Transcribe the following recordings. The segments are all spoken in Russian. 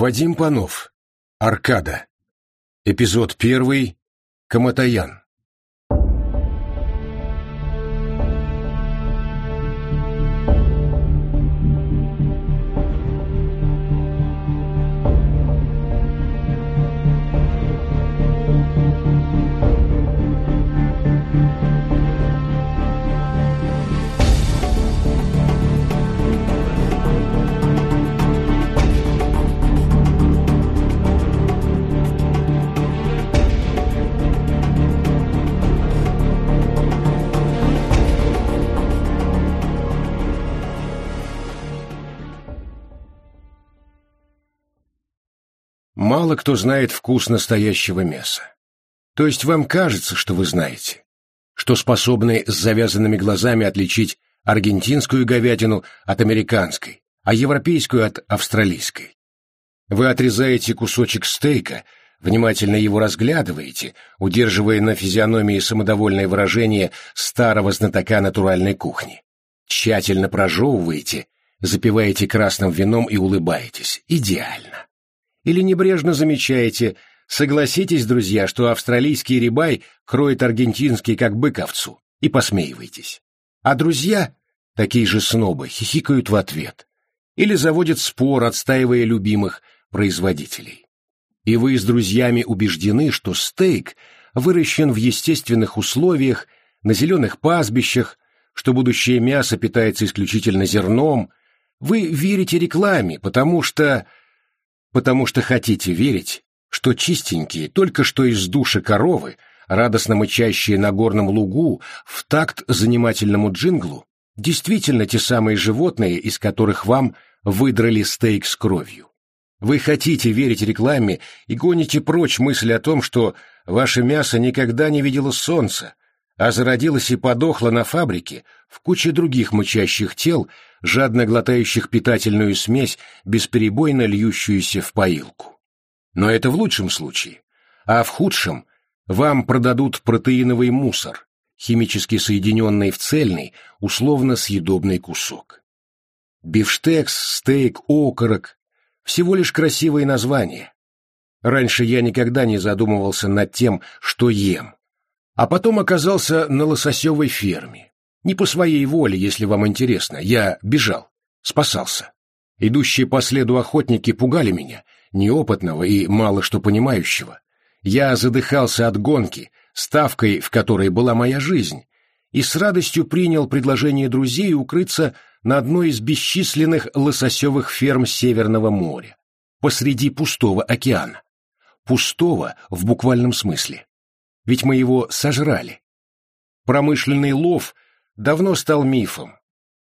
Вадим Панов. Аркада. Эпизод первый. Каматаян. Мало кто знает вкус настоящего мяса. То есть вам кажется, что вы знаете, что способны с завязанными глазами отличить аргентинскую говядину от американской, а европейскую от австралийской. Вы отрезаете кусочек стейка, внимательно его разглядываете, удерживая на физиономии самодовольное выражение старого знатока натуральной кухни. Тщательно прожевываете, запиваете красным вином и улыбаетесь. Идеально. Или небрежно замечаете, согласитесь, друзья, что австралийский рибай кроет аргентинский как бык овцу, и посмеиваетесь. А друзья, такие же снобы, хихикают в ответ. Или заводят спор, отстаивая любимых производителей. И вы с друзьями убеждены, что стейк выращен в естественных условиях, на зеленых пастбищах, что будущее мясо питается исключительно зерном. Вы верите рекламе, потому что потому что хотите верить, что чистенькие, только что из души коровы, радостно мычащие на горном лугу, в такт занимательному джинглу, действительно те самые животные, из которых вам выдрали стейк с кровью. Вы хотите верить рекламе и гоните прочь мысль о том, что ваше мясо никогда не видело солнца, а зародилось и подохло на фабрике в куче других мычащих тел, жадно глотающих питательную смесь, бесперебойно льющуюся в поилку. Но это в лучшем случае. А в худшем вам продадут протеиновый мусор, химически соединенный в цельный, условно съедобный кусок. Бифштекс, стейк, окорок – всего лишь красивые названия. Раньше я никогда не задумывался над тем, что ем. А потом оказался на лососевой ферме. Не по своей воле, если вам интересно. Я бежал, спасался. Идущие по следу охотники пугали меня, неопытного и мало что понимающего. Я задыхался от гонки, ставкой в которой была моя жизнь, и с радостью принял предложение друзей укрыться на одной из бесчисленных лососевых ферм Северного моря, посреди пустого океана. Пустого в буквальном смысле. Ведь мы его сожрали. Промышленный лов давно стал мифом.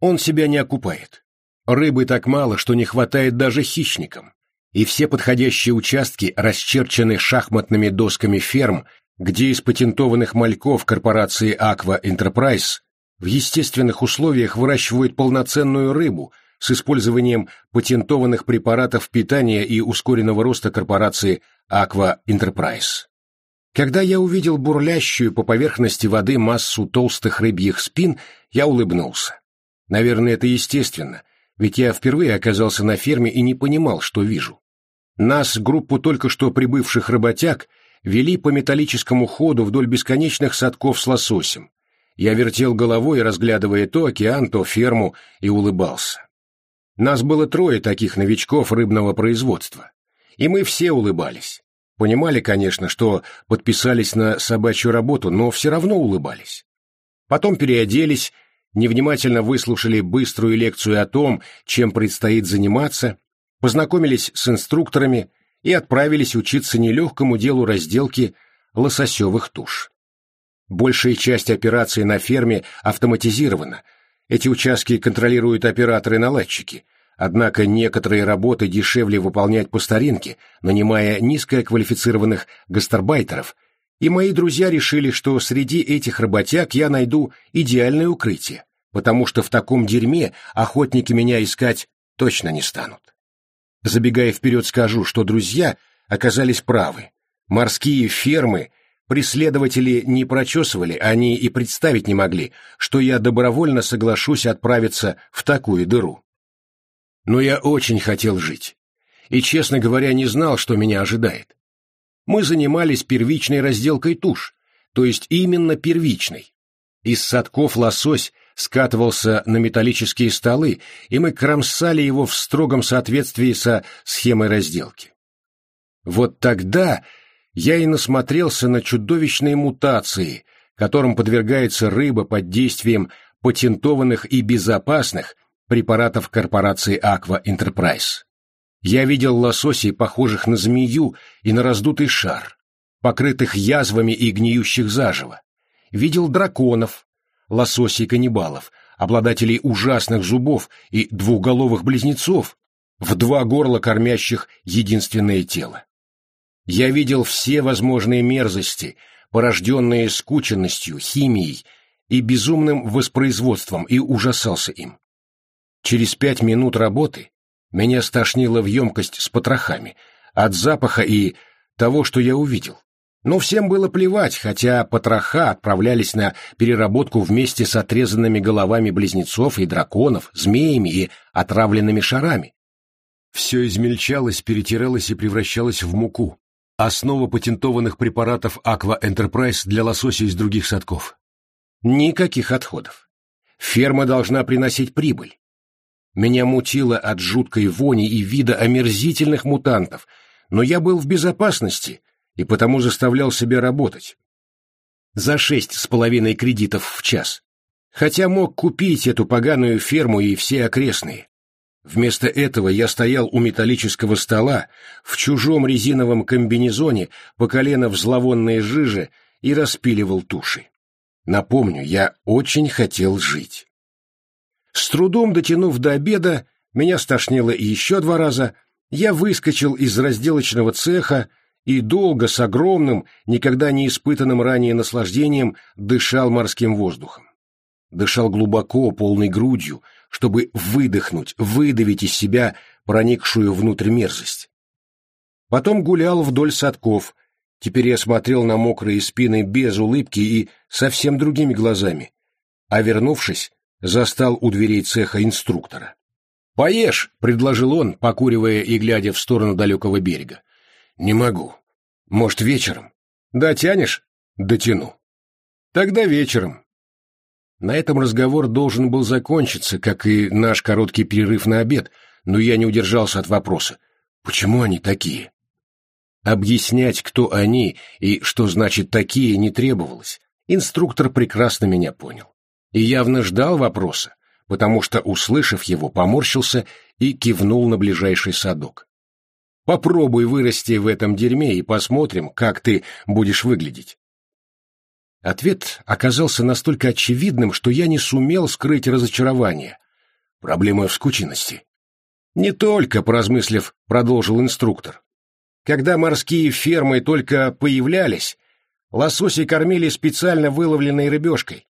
Он себя не окупает. Рыбы так мало, что не хватает даже хищникам. И все подходящие участки расчерчены шахматными досками ферм, где из патентованных мальков корпорации Aqua Enterprise в естественных условиях выращивают полноценную рыбу с использованием патентованных препаратов питания и ускоренного роста корпорации Aqua Enterprise. Когда я увидел бурлящую по поверхности воды массу толстых рыбьих спин, я улыбнулся. Наверное, это естественно, ведь я впервые оказался на ферме и не понимал, что вижу. Нас, группу только что прибывших работяг, вели по металлическому ходу вдоль бесконечных садков с лососем. Я вертел головой, разглядывая то океан, то ферму, и улыбался. Нас было трое таких новичков рыбного производства. И мы все улыбались. Понимали, конечно, что подписались на собачью работу, но все равно улыбались. Потом переоделись, невнимательно выслушали быструю лекцию о том, чем предстоит заниматься, познакомились с инструкторами и отправились учиться нелегкому делу разделки лососевых туш. Большая часть операций на ферме автоматизирована. Эти участки контролируют операторы-наладчики, Однако некоторые работы дешевле выполнять по старинке, нанимая низкоквалифицированных гастарбайтеров, и мои друзья решили, что среди этих работяг я найду идеальное укрытие, потому что в таком дерьме охотники меня искать точно не станут. Забегая вперед, скажу, что друзья оказались правы. Морские фермы преследователи не прочесывали, они и представить не могли, что я добровольно соглашусь отправиться в такую дыру. Но я очень хотел жить. и, честно говоря, не знал, что меня ожидает. Мы занимались первичной разделкой туш, то есть именно первичной. Из садков лосось скатывался на металлические столы, и мы кромсали его в строгом соответствии со схемой разделки. Вот тогда я и насмотрелся на чудовищные мутации, которым подвергается рыба под действием патентованных и безопасных препаратов корпорации Aqua Enterprise. Я видел лососей, похожих на змею и на раздутый шар, покрытых язвами и гниющих заживо. Видел драконов, лососей-каннибалов, обладателей ужасных зубов и двухголовых близнецов, в два горла кормящих единственное тело. Я видел все возможные мерзости, порожденные скученностью, химией и безумным воспроизводством, и ужасался им. Через пять минут работы меня стошнило в емкость с потрохами, от запаха и того, что я увидел. Но всем было плевать, хотя потроха отправлялись на переработку вместе с отрезанными головами близнецов и драконов, змеями и отравленными шарами. Все измельчалось, перетиралось и превращалось в муку. Основа патентованных препаратов Aqua Enterprise для лосося из других садков. Никаких отходов. Ферма должна приносить прибыль. Меня мутило от жуткой вони и вида омерзительных мутантов, но я был в безопасности и потому заставлял себя работать. За шесть с половиной кредитов в час. Хотя мог купить эту поганую ферму и все окрестные. Вместо этого я стоял у металлического стола в чужом резиновом комбинезоне по колено в зловонной жиже и распиливал туши. Напомню, я очень хотел жить. С трудом дотянув до обеда, меня стошнило еще два раза, я выскочил из разделочного цеха и долго с огромным, никогда не испытанным ранее наслаждением дышал морским воздухом. Дышал глубоко, полной грудью, чтобы выдохнуть, выдавить из себя проникшую внутрь мерзость. Потом гулял вдоль садков, теперь я смотрел на мокрые спины без улыбки и совсем другими глазами, а вернувшись, застал у дверей цеха инструктора. «Поешь!» — предложил он, покуривая и глядя в сторону далекого берега. «Не могу. Может, вечером?» «Дотянешь?» «Дотяну». «Тогда вечером. На этом разговор должен был закончиться, как и наш короткий перерыв на обед, но я не удержался от вопроса. Почему они такие? Объяснять, кто они и что значит «такие» не требовалось. Инструктор прекрасно меня понял. И явно ждал вопроса, потому что, услышав его, поморщился и кивнул на ближайший садок. «Попробуй вырасти в этом дерьме и посмотрим, как ты будешь выглядеть». Ответ оказался настолько очевидным, что я не сумел скрыть разочарование. Проблема в скученности. Не только, поразмыслив, продолжил инструктор. Когда морские фермы только появлялись, лососи кормили специально выловленной рыбешкой.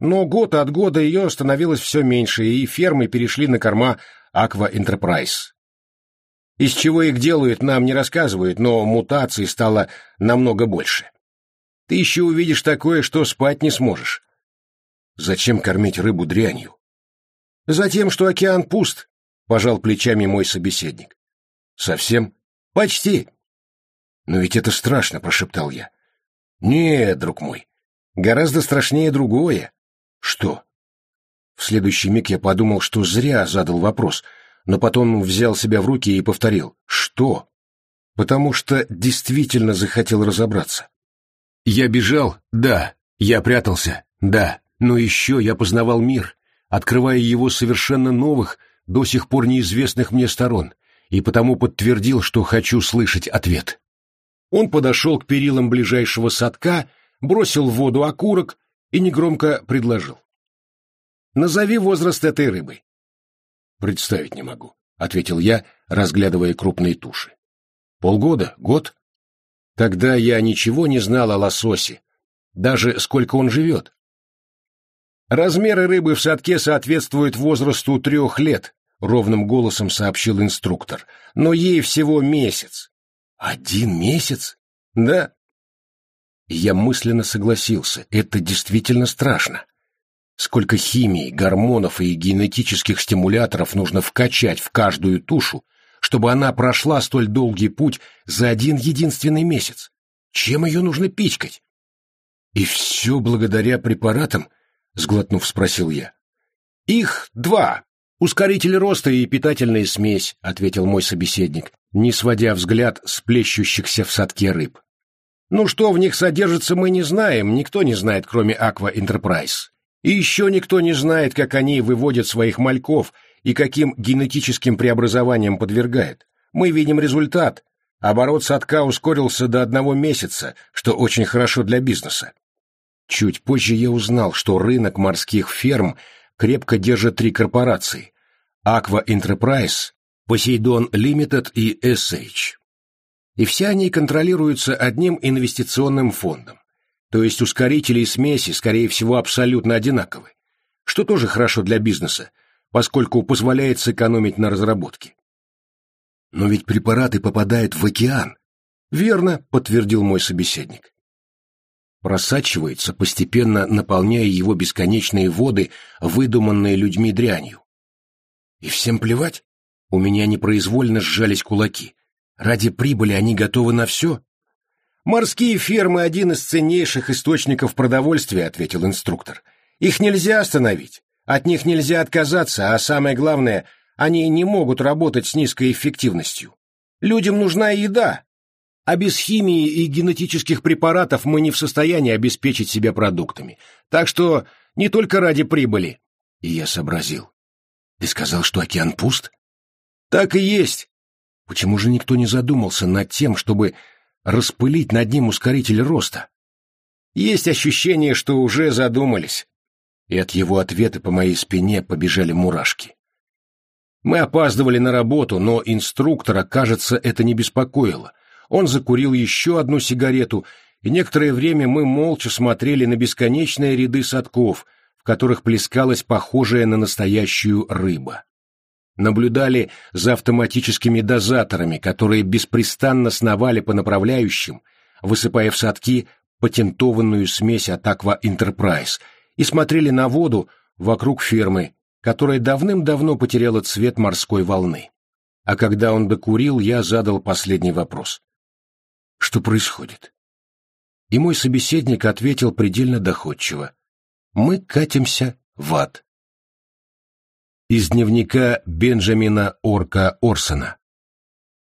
Но год от года ее становилось все меньше, и фермы перешли на корма Aqua Enterprise. Из чего их делают, нам не рассказывают, но мутаций стало намного больше. Ты еще увидишь такое, что спать не сможешь. Зачем кормить рыбу дрянью? Затем, что океан пуст, пожал плечами мой собеседник. Совсем? Почти. Но ведь это страшно, прошептал я. Нет, друг мой, гораздо страшнее другое. Что? В следующий миг я подумал, что зря задал вопрос, но потом взял себя в руки и повторил «Что?», потому что действительно захотел разобраться. Я бежал, да, я прятался, да, но еще я познавал мир, открывая его совершенно новых, до сих пор неизвестных мне сторон, и потому подтвердил, что хочу слышать ответ. Он подошел к перилам ближайшего садка, бросил в воду окурок и негромко предложил. «Назови возраст этой рыбы». «Представить не могу», — ответил я, разглядывая крупные туши. «Полгода? Год?» Тогда я ничего не знал о лососе, даже сколько он живет. Размеры рыбы в садке соответствуют возрасту трех лет, ровным голосом сообщил инструктор, но ей всего месяц. Один месяц? Да. Я мысленно согласился, это действительно страшно. Сколько химии, гормонов и генетических стимуляторов нужно вкачать в каждую тушу, чтобы она прошла столь долгий путь за один единственный месяц? Чем ее нужно пичкать? И все благодаря препаратам? Сглотнув, спросил я. Их два. Ускоритель роста и питательная смесь, ответил мой собеседник, не сводя взгляд с плещущихся в садке рыб. Ну что в них содержится, мы не знаем, никто не знает, кроме Aqua Enterprise. И еще никто не знает, как они выводят своих мальков и каким генетическим преобразованиям подвергают. Мы видим результат. Оборот садка ускорился до одного месяца, что очень хорошо для бизнеса. Чуть позже я узнал, что рынок морских ферм крепко держат три корпорации – Aqua Enterprise, Poseidon Limited и SH. И все они контролируются одним инвестиционным фондом. То есть ускорители и смеси, скорее всего, абсолютно одинаковы, что тоже хорошо для бизнеса, поскольку позволяет сэкономить на разработке. Но ведь препараты попадают в океан. Верно, подтвердил мой собеседник. Просачивается, постепенно наполняя его бесконечные воды, выдуманные людьми дрянью. И всем плевать? У меня непроизвольно сжались кулаки. Ради прибыли они готовы на все? «Морские фермы — один из ценнейших источников продовольствия», — ответил инструктор. «Их нельзя остановить, от них нельзя отказаться, а самое главное, они не могут работать с низкой эффективностью. Людям нужна еда, а без химии и генетических препаратов мы не в состоянии обеспечить себя продуктами. Так что не только ради прибыли». И я сообразил. «Ты сказал, что океан пуст?» «Так и есть». Почему же никто не задумался над тем, чтобы распылить над ним ускоритель роста? Есть ощущение, что уже задумались. И от его ответа по моей спине побежали мурашки. Мы опаздывали на работу, но инструктора, кажется, это не беспокоило. Он закурил еще одну сигарету, и некоторое время мы молча смотрели на бесконечные ряды садков, в которых плескалась похожая на настоящую рыба наблюдали за автоматическими дозаторами, которые беспрестанно сновали по направляющим, высыпая в садки патентованную смесь от Aqua Enterprise, и смотрели на воду вокруг фермы, которая давным-давно потеряла цвет морской волны. А когда он докурил, я задал последний вопрос. Что происходит? И мой собеседник ответил предельно доходчиво. Мы катимся в ад. Из дневника Бенджамина Орка Орсона